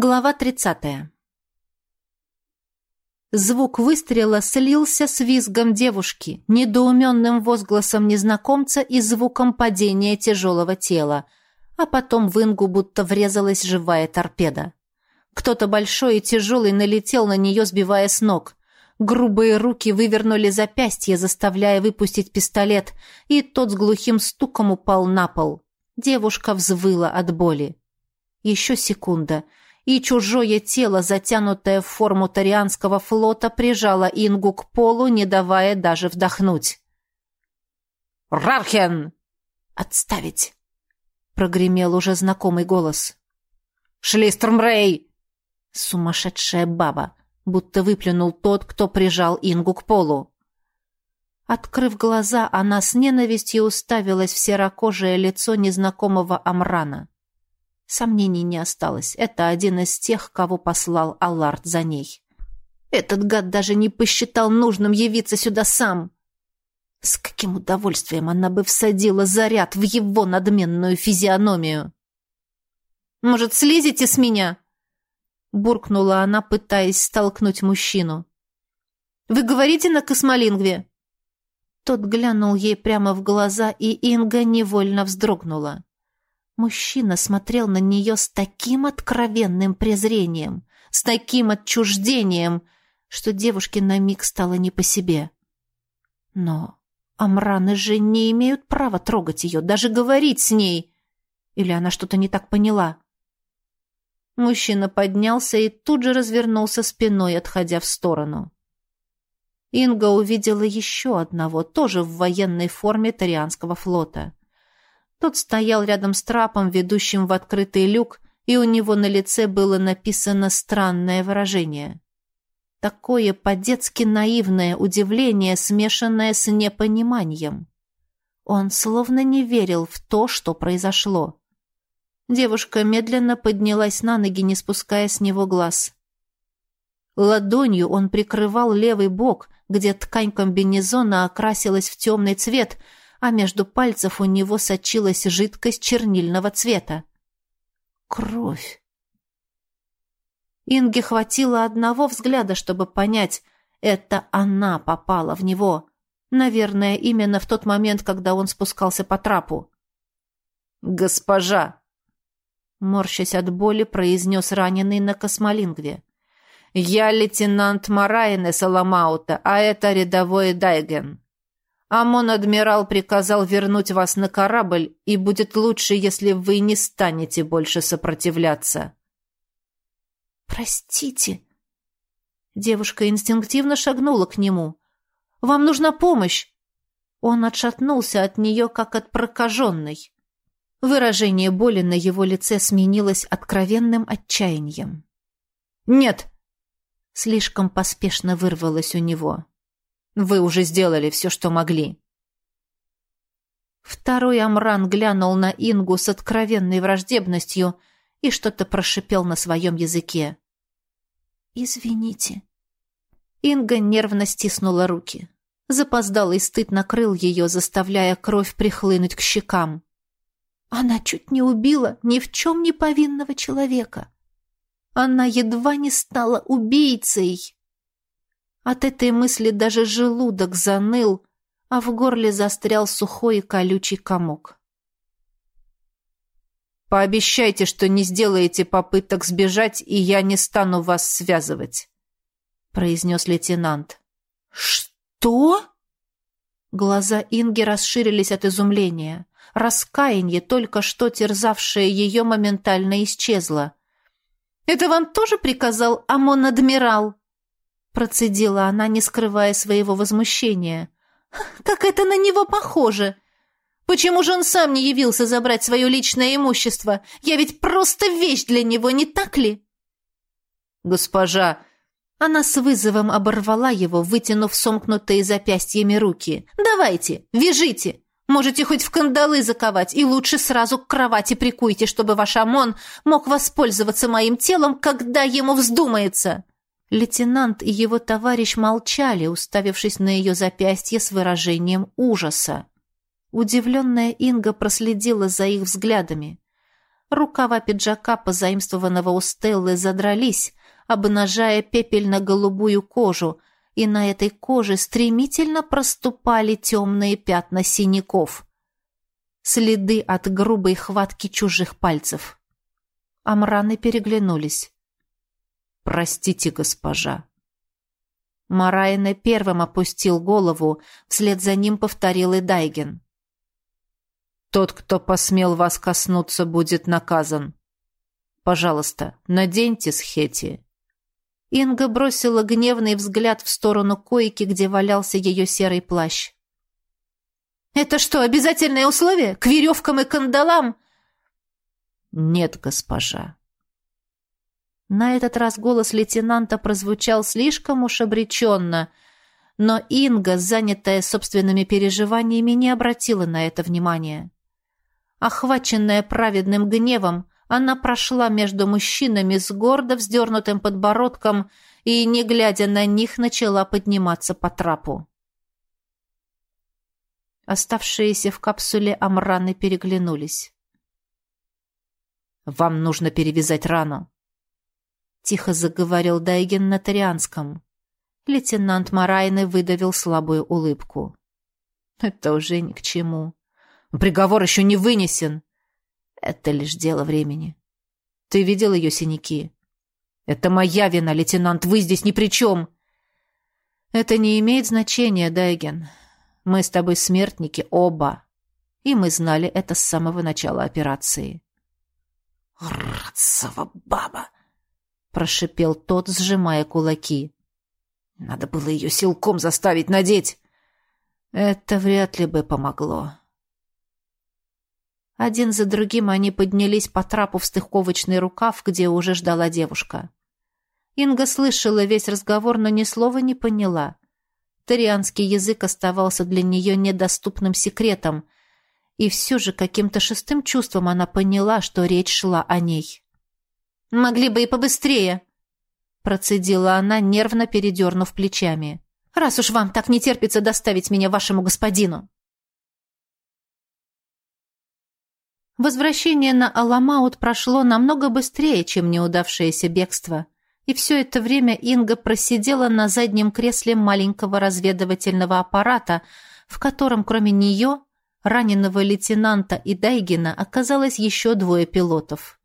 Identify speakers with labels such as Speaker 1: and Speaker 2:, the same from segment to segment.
Speaker 1: Глава 30. Звук выстрела слился с визгом девушки, недоуменным возгласом незнакомца и звуком падения тяжелого тела, а потом в Ингу будто врезалась живая торпеда. Кто-то большой и тяжелый налетел на нее, сбивая с ног. Грубые руки вывернули запястье, заставляя выпустить пистолет, и тот с глухим стуком упал на пол. Девушка взвыла от боли. Еще секунда — и чужое тело, затянутое в форму Тарианского флота, прижало Ингу к полу, не давая даже вдохнуть.
Speaker 2: «Рархен!»
Speaker 1: «Отставить!» — прогремел уже знакомый голос.
Speaker 2: «Шлистермрей!»
Speaker 1: Сумасшедшая баба, будто выплюнул тот, кто прижал Ингу к полу. Открыв глаза, она с ненавистью уставилась в серокожее лицо незнакомого Амрана. Сомнений не осталось. Это один из тех, кого послал Аллард за ней. Этот гад даже не посчитал нужным явиться сюда сам. С каким удовольствием она бы всадила заряд в его надменную физиономию. «Может, слезете с меня?» Буркнула она, пытаясь столкнуть мужчину. «Вы говорите на космолингве?» Тот глянул ей прямо в глаза, и Инга невольно вздрогнула. Мужчина смотрел на нее с таким откровенным презрением, с таким отчуждением, что девушке на миг стало не по себе. Но Амраны же не имеют права трогать ее, даже говорить с ней. Или она что-то не так поняла? Мужчина поднялся и тут же развернулся спиной, отходя в сторону. Инга увидела еще одного, тоже в военной форме Тарианского флота. Тот стоял рядом с трапом, ведущим в открытый люк, и у него на лице было написано странное выражение. Такое по-детски наивное удивление, смешанное с непониманием. Он словно не верил в то, что произошло. Девушка медленно поднялась на ноги, не спуская с него глаз. Ладонью он прикрывал левый бок, где ткань комбинезона окрасилась в темный цвет — а между пальцев у него сочилась жидкость чернильного цвета. Кровь. Инге хватило одного взгляда, чтобы понять, это она попала в него. Наверное, именно в тот момент, когда он спускался по трапу.
Speaker 2: «Госпожа!»
Speaker 1: Морщась от боли, произнес раненый на космолингве.
Speaker 2: «Я лейтенант Марайне Саламаута, а это рядовой Дайген. Амон-адмирал приказал вернуть вас на корабль, и будет лучше, если вы не станете больше сопротивляться».
Speaker 1: «Простите». Девушка инстинктивно шагнула к нему. «Вам нужна помощь!» Он отшатнулся от нее, как от прокаженной. Выражение боли на его лице сменилось откровенным отчаянием.
Speaker 2: «Нет!»
Speaker 1: Слишком поспешно вырвалось у него.
Speaker 2: Вы уже сделали все, что могли».
Speaker 1: Второй Амран глянул на Ингу с откровенной враждебностью и что-то прошипел на своем языке. «Извините». Инга нервно стиснула руки. Запоздалый стыд накрыл ее, заставляя кровь прихлынуть к щекам. Она чуть не убила ни в чем не повинного человека. Она едва не стала убийцей. От этой мысли даже желудок заныл, а в горле застрял сухой и колючий комок.
Speaker 2: «Пообещайте, что не сделаете попыток сбежать, и я не стану вас связывать», — произнес лейтенант.
Speaker 1: «Что?» Глаза Инги расширились от изумления. Раскаяние, только что терзавшее ее, моментально исчезло. «Это вам тоже приказал Амон-адмирал?» Процедила она, не скрывая своего возмущения. «Как это на него похоже! Почему же он сам не явился забрать свое личное имущество? Я ведь просто вещь для него, не так ли?»
Speaker 2: «Госпожа!»
Speaker 1: Она с вызовом оборвала его, вытянув сомкнутые запястьями руки. «Давайте, вяжите! Можете хоть в кандалы заковать, и лучше сразу к кровати прикуйте, чтобы ваш ОМОН мог воспользоваться моим телом, когда ему вздумается!» Лейтенант и его товарищ молчали, уставившись на ее запястье с выражением ужаса. Удивленная Инга проследила за их взглядами. Рукава пиджака, позаимствованного у Стеллы, задрались, обнажая пепельно-голубую кожу, и на этой коже стремительно проступали темные пятна синяков. Следы от грубой хватки чужих пальцев. Амраны переглянулись. «Простите, госпожа». Марайна первым опустил голову, вслед за ним повторил и Дайген. «Тот, кто посмел вас коснуться, будет наказан. Пожалуйста, наденьте схети». Инга бросила гневный взгляд в сторону койки, где валялся ее серый плащ. «Это что, обязательное условие? К веревкам и кандалам?» «Нет, госпожа». На этот раз голос лейтенанта прозвучал слишком уж обреченно, но Инга, занятая собственными переживаниями, не обратила на это внимания. Охваченная праведным гневом, она прошла между мужчинами с гордо вздернутым подбородком и, не глядя на них, начала подниматься по трапу. Оставшиеся в капсуле амраны переглянулись. «Вам нужно перевязать рану», — тихо заговорил Дайген на тарианском. Лейтенант Марайны выдавил слабую улыбку. «Это уже ни к чему. Приговор еще не вынесен. Это лишь дело времени. Ты видел ее синяки? Это моя вина, лейтенант, вы здесь ни при чем. Это не имеет значения, Дайген. Мы с тобой смертники оба. И мы знали это с самого начала операции. «Радцева баба!» — прошипел тот, сжимая кулаки. «Надо было ее силком заставить надеть!» «Это вряд ли бы помогло. Один за другим они поднялись по трапу в стыковочный рукав, где уже ждала девушка. Инга слышала весь разговор, но ни слова не поняла. Тарианский язык оставался для нее недоступным секретом, и все же каким-то шестым чувством она поняла, что речь шла о ней. «Могли бы и побыстрее!» процедила она, нервно передернув плечами. «Раз уж вам так не терпится доставить меня вашему господину!» Возвращение на Аламаут прошло намного быстрее, чем неудавшееся бегство. И все это время Инга просидела на заднем кресле маленького разведывательного аппарата, в котором кроме нее, раненого лейтенанта и Дайгина, оказалось еще двое пилотов.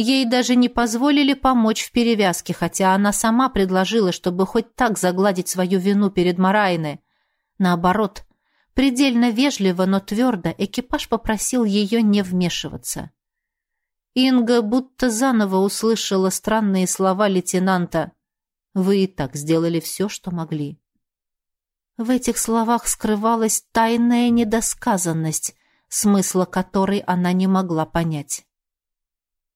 Speaker 1: Ей даже не позволили помочь в перевязке, хотя она сама предложила, чтобы хоть так загладить свою вину перед Марайной. Наоборот, Предельно вежливо, но твердо экипаж попросил ее не вмешиваться. Инга будто заново услышала странные слова лейтенанта. «Вы и так сделали все, что могли». В этих словах скрывалась тайная недосказанность, смысла которой она не могла понять.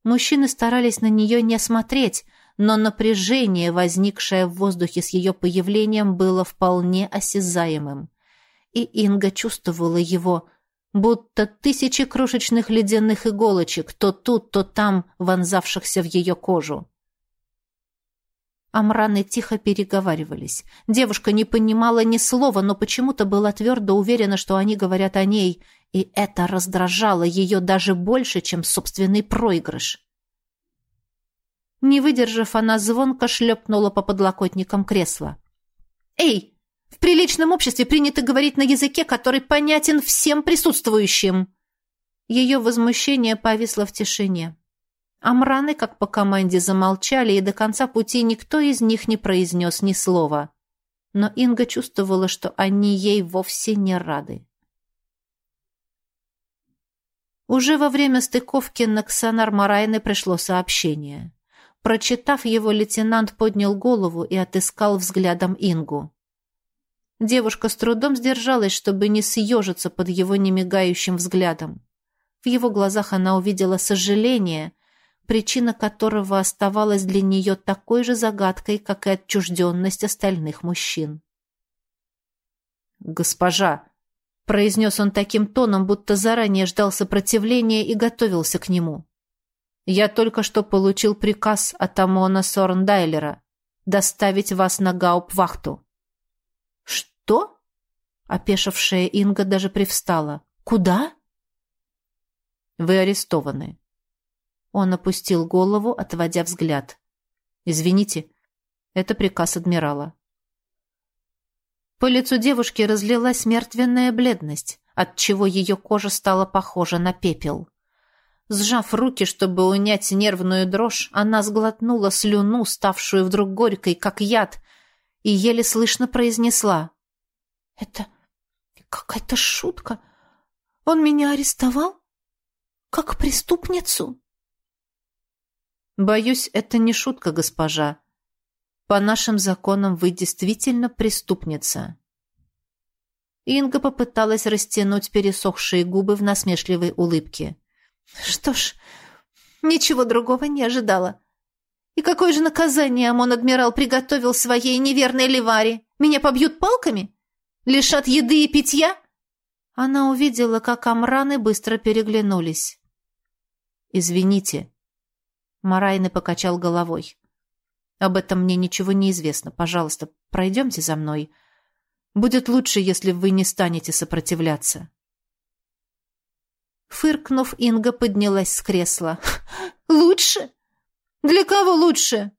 Speaker 1: Мужчины старались на нее не смотреть, но напряжение, возникшее в воздухе с ее появлением, было вполне осязаемым и Инга чувствовала его, будто тысячи крошечных ледяных иголочек, то тут, то там, вонзавшихся в ее кожу. Амраны тихо переговаривались. Девушка не понимала ни слова, но почему-то была твердо уверена, что они говорят о ней, и это раздражало ее даже больше, чем собственный проигрыш. Не выдержав, она звонко шлепнула по подлокотникам кресла. «Эй, в приличном обществе принято говорить на языке, который понятен всем присутствующим. Ее возмущение повисло в тишине. Амраны, как по команде, замолчали, и до конца пути никто из них не произнес ни слова. Но Инга чувствовала, что они ей вовсе не рады. Уже во время стыковки на Ксанар Марайны пришло сообщение. Прочитав его, лейтенант поднял голову и отыскал взглядом Ингу. Девушка с трудом сдержалась, чтобы не съежиться под его немигающим взглядом. В его глазах она увидела сожаление, причина которого оставалась для нее такой же загадкой, как и отчужденность остальных мужчин. «Госпожа!» — произнес он таким тоном, будто заранее ждал сопротивления и готовился к нему. «Я только что получил приказ от Амона Сорндайлера доставить вас на гауптвахту. «Что?» Опешившая Инга даже привстала. «Куда?» «Вы арестованы». Он опустил голову, отводя взгляд. «Извините, это приказ адмирала». По лицу девушки разлилась мертвенная бледность, отчего ее кожа стала похожа на пепел. Сжав руки, чтобы унять нервную дрожь, она сглотнула слюну, ставшую вдруг горькой, как яд, и еле слышно произнесла. «Это какая-то шутка. Он меня арестовал? Как преступницу?» «Боюсь, это не шутка, госпожа. По нашим законам вы действительно преступница». Инга попыталась растянуть пересохшие губы в насмешливой улыбке. Что ж, ничего другого не ожидала. И какое же наказание Амон-адмирал приготовил своей неверной Ливаре? Меня побьют палками? Лишат еды и питья? Она увидела, как Амраны быстро переглянулись. «Извините». Марайны покачал головой. «Об этом мне ничего не известно. Пожалуйста, пройдемте за мной. Будет лучше, если вы не станете сопротивляться». Фыркнув, Инга поднялась с кресла. «Лучше? Для кого лучше?»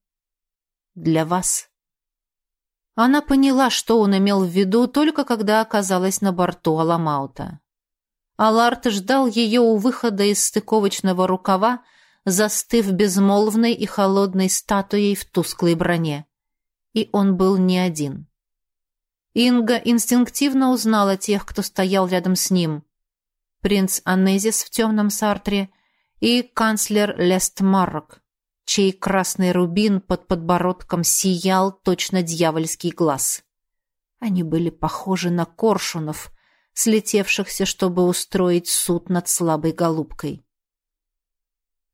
Speaker 1: «Для вас». Она поняла, что он имел в виду, только когда оказалась на борту Аламаута. Аларт ждал ее у выхода из стыковочного рукава, застыв безмолвной и холодной статуей в тусклой броне. И он был не один. Инга инстинктивно узнала тех, кто стоял рядом с ним принц Анезис в темном сартре и канцлер Лестмаррок, чей красный рубин под подбородком сиял точно дьявольский глаз. Они были похожи на коршунов, слетевшихся, чтобы устроить суд над слабой голубкой.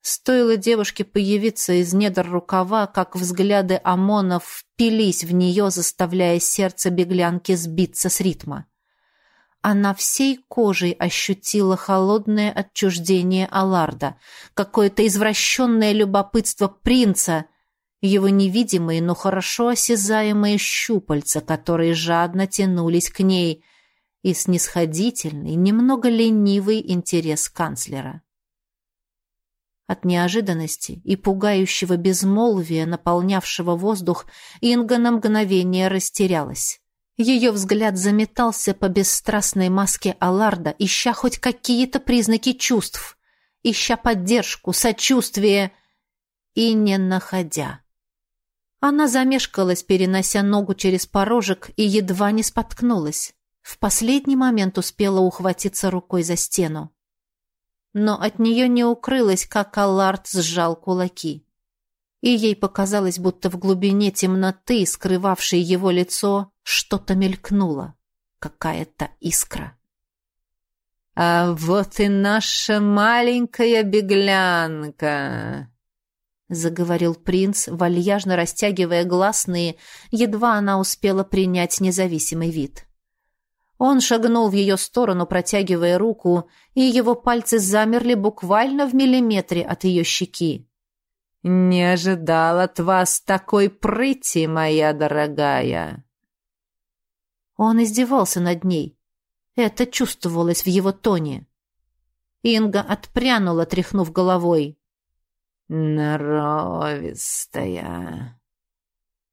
Speaker 1: Стоило девушке появиться из недр рукава, как взгляды ОМОНов впились в нее, заставляя сердце беглянки сбиться с ритма. Она всей кожей ощутила холодное отчуждение Аларда, какое-то извращенное любопытство принца, его невидимые, но хорошо осязаемые щупальца, которые жадно тянулись к ней, и снисходительный, немного ленивый интерес канцлера. От неожиданности и пугающего безмолвия, наполнявшего воздух, Инга на мгновение растерялась. Ее взгляд заметался по бесстрастной маске Аларда, ища хоть какие-то признаки чувств, ища поддержку, сочувствие и не находя. Она замешкалась, перенося ногу через порожек, и едва не споткнулась. В последний момент успела ухватиться рукой за стену. Но от нее не укрылось, как Аллард сжал кулаки. И ей показалось, будто в глубине темноты, скрывавшей его лицо, что-то мелькнуло, какая-то искра. «А вот и наша маленькая беглянка!» заговорил принц, вальяжно растягивая гласные, едва она успела принять независимый вид. Он шагнул в ее сторону, протягивая руку, и его пальцы замерли буквально в миллиметре от ее щеки. «Не ожидал от вас такой прыти, моя дорогая!» Он издевался над ней. Это чувствовалось в его тоне. Инга отпрянула, тряхнув головой. «Норовистая!»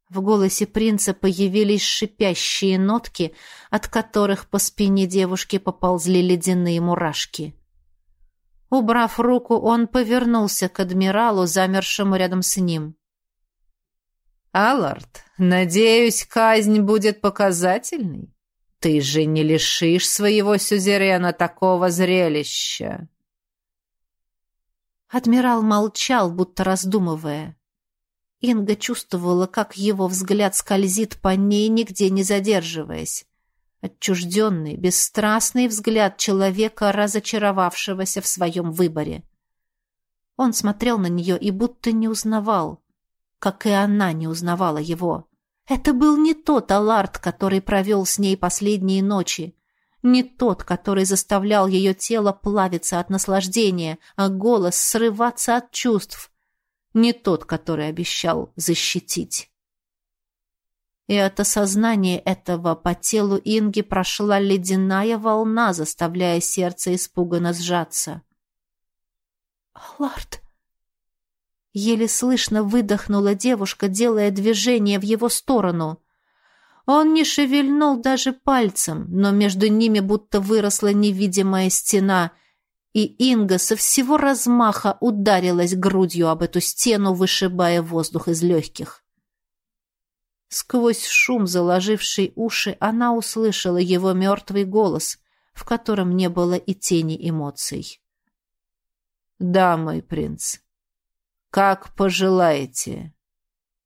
Speaker 1: В голосе принца появились шипящие нотки, от которых по спине девушки поползли ледяные мурашки. Убрав руку, он повернулся к адмиралу, замершему рядом с ним. «Аллард, надеюсь, казнь будет показательной? Ты же не лишишь своего сюзерена такого зрелища!» Адмирал молчал, будто раздумывая. Инга чувствовала, как его взгляд скользит по ней, нигде не задерживаясь. Отчужденный, бесстрастный взгляд человека, разочаровавшегося в своем выборе. Он смотрел на нее и будто не узнавал как и она не узнавала его. Это был не тот Аларт, который провел с ней последние ночи, не тот, который заставлял ее тело плавиться от наслаждения, а голос срываться от чувств, не тот, который обещал защитить. И от осознания этого по телу Инги прошла ледяная волна, заставляя сердце испуганно сжаться. «Аларт!» Еле слышно выдохнула девушка, делая движение в его сторону. Он не шевельнул даже пальцем, но между ними будто выросла невидимая стена, и Инга со всего размаха ударилась грудью об эту стену, вышибая воздух из легких. Сквозь шум, заложивший уши, она услышала его мертвый голос, в котором не было и тени эмоций. «Да, мой принц, как пожелаете».